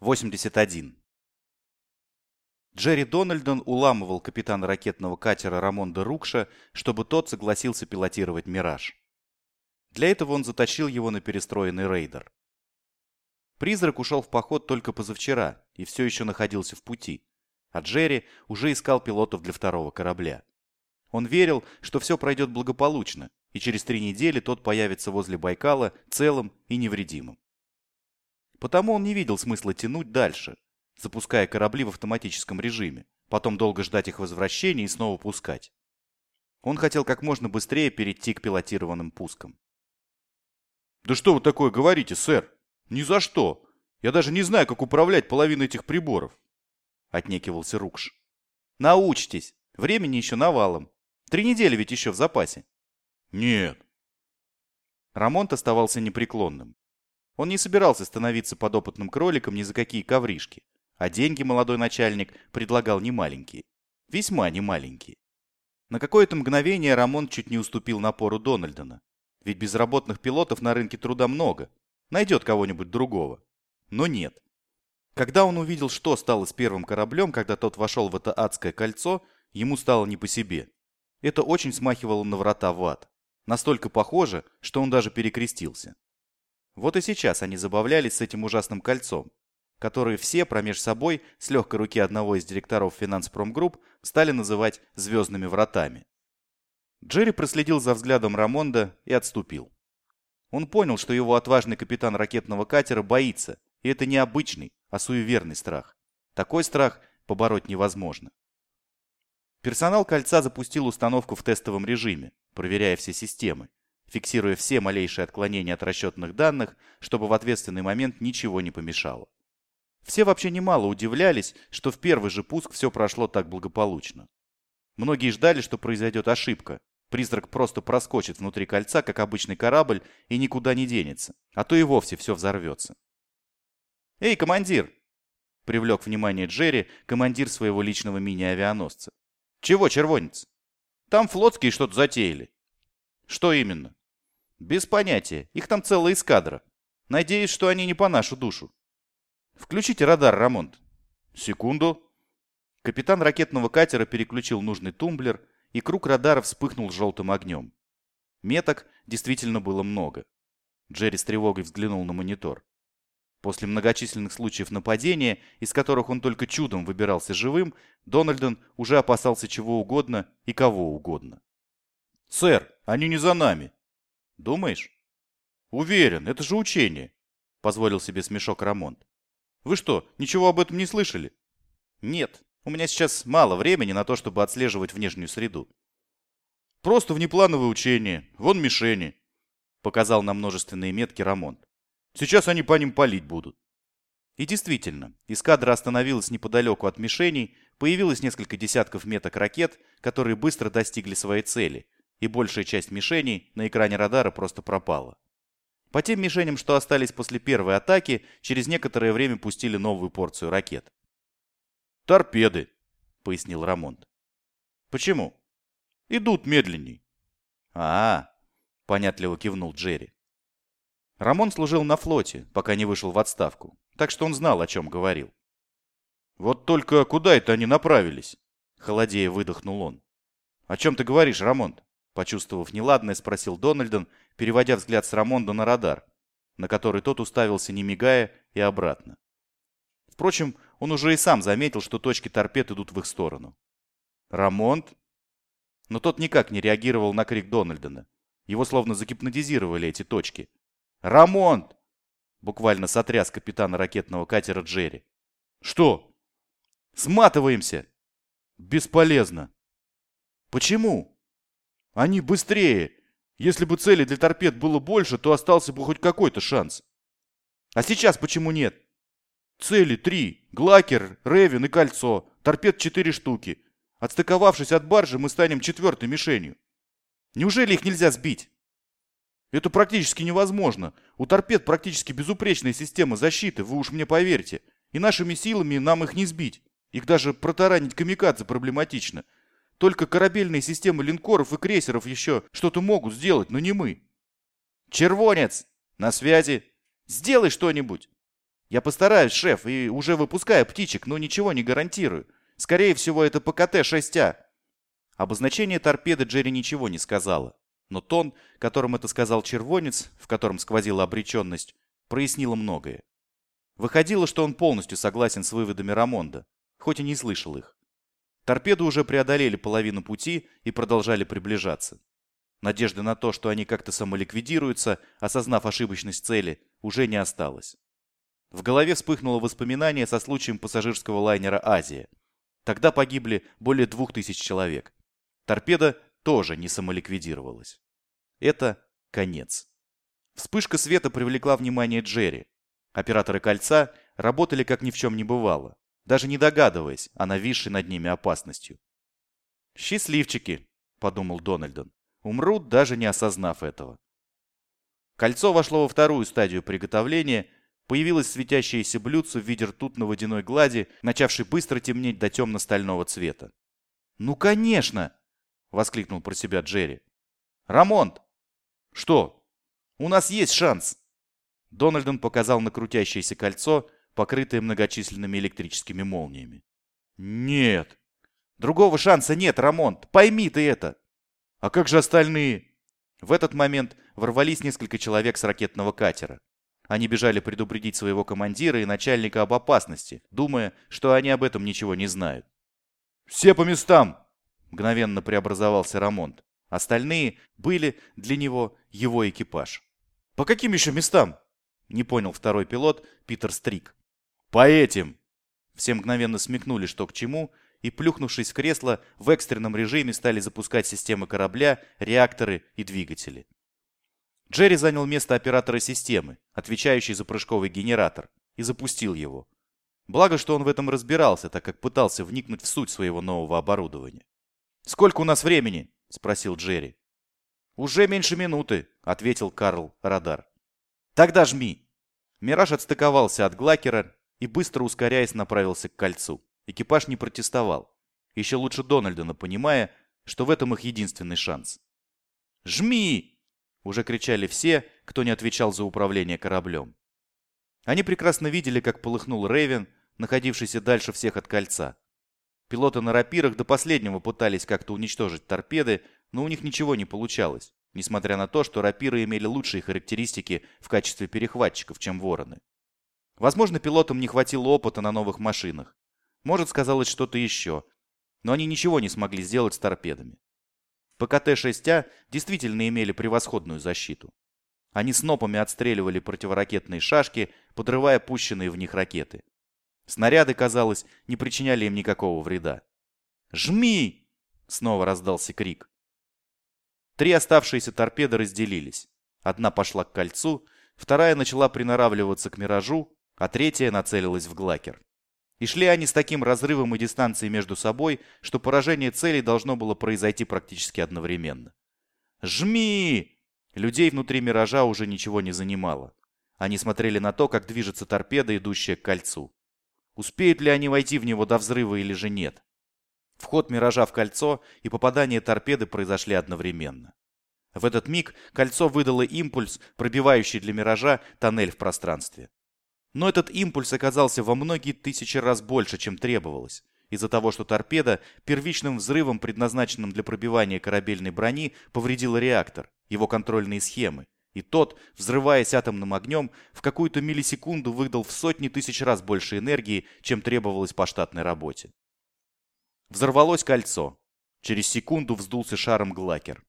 81. Джерри Дональдон уламывал капитана ракетного катера Рамонда Рукша, чтобы тот согласился пилотировать «Мираж». Для этого он затащил его на перестроенный рейдер. Призрак ушел в поход только позавчера и все еще находился в пути, а Джерри уже искал пилотов для второго корабля. Он верил, что все пройдет благополучно, и через три недели тот появится возле Байкала целым и невредимым. Потому он не видел смысла тянуть дальше, запуская корабли в автоматическом режиме, потом долго ждать их возвращения и снова пускать. Он хотел как можно быстрее перейти к пилотированным пускам. «Да что вы такое говорите, сэр? Ни за что! Я даже не знаю, как управлять половиной этих приборов!» Отнекивался Рукш. «Научитесь! Времени еще навалом. Три недели ведь еще в запасе». «Нет». Рамонт оставался непреклонным. Он не собирался становиться подопытным кроликом ни за какие ковришки, а деньги молодой начальник предлагал немаленькие. Весьма немаленькие. На какое-то мгновение Рамон чуть не уступил напору Дональдона. Ведь безработных пилотов на рынке труда много. Найдет кого-нибудь другого. Но нет. Когда он увидел, что стало с первым кораблем, когда тот вошел в это адское кольцо, ему стало не по себе. Это очень смахивало на врата в ад. Настолько похоже, что он даже перекрестился. Вот и сейчас они забавлялись с этим ужасным кольцом, которое все промеж собой с легкой руки одного из директоров Финанспромгрупп стали называть «звездными вратами». Джерри проследил за взглядом Рамонда и отступил. Он понял, что его отважный капитан ракетного катера боится, и это не обычный, а суеверный страх. Такой страх побороть невозможно. Персонал кольца запустил установку в тестовом режиме, проверяя все системы, фиксируя все малейшие отклонения от расчетных данных, чтобы в ответственный момент ничего не помешало. Все вообще немало удивлялись, что в первый же пуск все прошло так благополучно. Многие ждали, что произойдет ошибка. Призрак просто проскочит внутри кольца, как обычный корабль, и никуда не денется, а то и вовсе все взорвется. «Эй, командир!» — привлек внимание Джерри, командир своего личного мини-авианосца. «Чего, червонец? Там флотские что-то затеяли». «Что именно?» Без понятия. Их там целая эскадра. Надеюсь, что они не по нашу душу. Включите радар, Рамонт. Секунду. Капитан ракетного катера переключил нужный тумблер, и круг радара вспыхнул желтым огнем. Меток действительно было много. Джерри с тревогой взглянул на монитор. После многочисленных случаев нападения, из которых он только чудом выбирался живым, Дональдон уже опасался чего угодно и кого угодно. «Сэр, они не за нами!» Думаешь? Уверен, это же учение, позволил себе смешок Рамонт. Вы что, ничего об этом не слышали? Нет, у меня сейчас мало времени на то, чтобы отслеживать внешнюю среду. Просто внеплановое учение, вон мишени, показал на множественные метки Рамонт. Сейчас они по ним палить будут. И действительно, эскадра остановилась неподалеку от мишеней, появилось несколько десятков меток ракет, которые быстро достигли своей цели, и большая часть мишеней на экране радара просто пропала. По тем мишеням, что остались после первой атаки, через некоторое время пустили новую порцию ракет. «Торпеды», — пояснил Рамонт. «Почему?» «Идут медленней». «А, -а — понятливо кивнул Джерри. Рамон служил на флоте, пока не вышел в отставку, так что он знал, о чем говорил. «Вот только куда это они направились?» — холодея выдохнул он. «О чем ты говоришь, Рамонт?» Почувствовав неладное, спросил Дональдон, переводя взгляд с Рамонда на радар, на который тот уставился не мигая и обратно. Впрочем, он уже и сам заметил, что точки торпед идут в их сторону. «Рамонт?» Но тот никак не реагировал на крик Дональдона. Его словно загипнотизировали эти точки. «Рамонт!» Буквально сотряс капитана ракетного катера Джерри. «Что?» «Сматываемся!» «Бесполезно!» «Почему?» Они быстрее. Если бы целей для торпед было больше, то остался бы хоть какой-то шанс. А сейчас почему нет? Цели три. Глакер, Ревен и Кольцо. Торпед четыре штуки. Отстыковавшись от баржи, мы станем четвертой мишенью. Неужели их нельзя сбить? Это практически невозможно. У торпед практически безупречная система защиты, вы уж мне поверьте. И нашими силами нам их не сбить. Их даже протаранить камикадзе проблематично. Только корабельные системы линкоров и крейсеров еще что-то могут сделать, но не мы. Червонец! На связи! Сделай что-нибудь! Я постараюсь, шеф, и уже выпускаю птичек, но ничего не гарантирую. Скорее всего, это ПКТ-6А. Обозначение торпеды Джерри ничего не сказала. Но тон, которым это сказал червонец, в котором сквозила обреченность, прояснило многое. Выходило, что он полностью согласен с выводами Рамонда, хоть и не слышал их. Торпеды уже преодолели половину пути и продолжали приближаться. Надежды на то, что они как-то самоликвидируются, осознав ошибочность цели, уже не осталось. В голове вспыхнуло воспоминание со случаем пассажирского лайнера «Азия». Тогда погибли более двух тысяч человек. Торпеда тоже не самоликвидировалась. Это конец. Вспышка света привлекла внимание Джерри. Операторы кольца работали как ни в чем не бывало, даже не догадываясь о нависшей над ними опасностью. «Счастливчики», — подумал Дональдон, — «умрут, даже не осознав этого». Кольцо вошло во вторую стадию приготовления, появилось светящееся блюдце в виде ртутно-водяной глади, начавшей быстро темнеть до темно-стального цвета. «Ну, конечно!» — воскликнул про себя Джерри. «Рамонт!» «Что? У нас есть шанс!» Дональдон показал на крутящееся кольцо, покрытое многочисленными электрическими молниями. «Нет! Другого шанса нет, Рамонт! Пойми ты это!» «А как же остальные?» В этот момент ворвались несколько человек с ракетного катера. Они бежали предупредить своего командира и начальника об опасности, думая, что они об этом ничего не знают. «Все по местам!» Мгновенно преобразовался Рамонт. Остальные были для него его экипаж. «По каким еще местам?» Не понял второй пилот Питер Стрик. «По этим!» Все мгновенно смекнули, что к чему, и, плюхнувшись в кресло, в экстренном режиме стали запускать системы корабля, реакторы и двигатели. Джерри занял место оператора системы, отвечающей за прыжковый генератор, и запустил его. Благо, что он в этом разбирался, так как пытался вникнуть в суть своего нового оборудования. «Сколько у нас времени?» – спросил Джерри. «Уже меньше минуты», – ответил Карл Радар. «Тогда жми». Мираж отстыковался от Глакера и, быстро ускоряясь, направился к кольцу. Экипаж не протестовал. Еще лучше Дональдона, понимая, что в этом их единственный шанс. «Жми!» – уже кричали все, кто не отвечал за управление кораблем. Они прекрасно видели, как полыхнул Рейвен, находившийся дальше всех от кольца. Пилоты на рапирах до последнего пытались как-то уничтожить торпеды, но у них ничего не получалось, несмотря на то, что рапиры имели лучшие характеристики в качестве перехватчиков, чем вороны. Возможно, пилотам не хватило опыта на новых машинах. Может, сказалось что-то еще. Но они ничего не смогли сделать с торпедами. ПКТ-6А действительно имели превосходную защиту. Они снопами отстреливали противоракетные шашки, подрывая пущенные в них ракеты. Снаряды, казалось, не причиняли им никакого вреда. «Жми!» — снова раздался крик. Три оставшиеся торпеды разделились. Одна пошла к кольцу, вторая начала приноравливаться к миражу, а третья нацелилась в Глакер. И шли они с таким разрывом и дистанцией между собой, что поражение целей должно было произойти практически одновременно. «Жми!» Людей внутри миража уже ничего не занимало. Они смотрели на то, как движется торпеда, идущая к кольцу. Успеют ли они войти в него до взрыва или же нет? Вход «Миража» в кольцо и попадание торпеды произошли одновременно. В этот миг кольцо выдало импульс, пробивающий для «Миража» тоннель в пространстве. Но этот импульс оказался во многие тысячи раз больше, чем требовалось, из-за того, что торпеда первичным взрывом, предназначенным для пробивания корабельной брони, повредила реактор, его контрольные схемы, и тот, взрываясь атомным огнем, в какую-то миллисекунду выдал в сотни тысяч раз больше энергии, чем требовалось по штатной работе. Взорвалось кольцо. Через секунду вздулся шаром Глакер.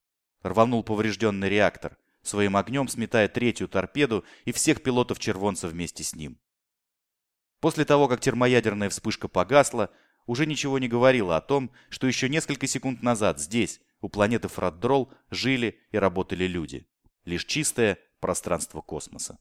Рванул поврежденный реактор, своим огнем сметая третью торпеду и всех пилотов червонца вместе с ним. После того, как термоядерная вспышка погасла, уже ничего не говорило о том, что еще несколько секунд назад здесь, у планеты Фраддрол, жили и работали люди лишь чистое пространство космоса.